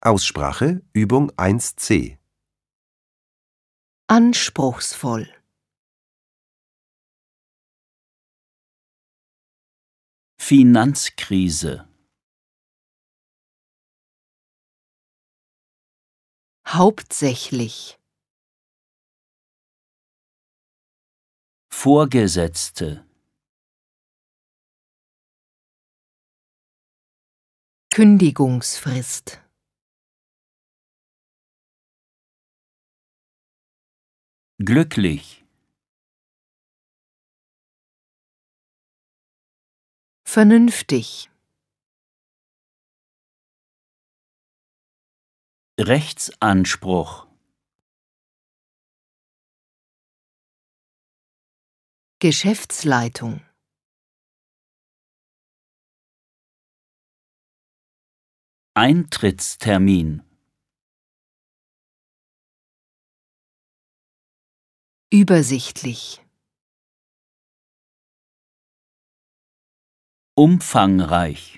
Aussprache Übung 1c Anspruchsvoll. Finanzkrise. Hauptsächlich. Vorgesetzte. Kündigungsfrist. Glücklich. Vernünftig. Rechtsanspruch. Geschäftsleitung. Eintrittstermin. Übersichtlich. Umfangreich.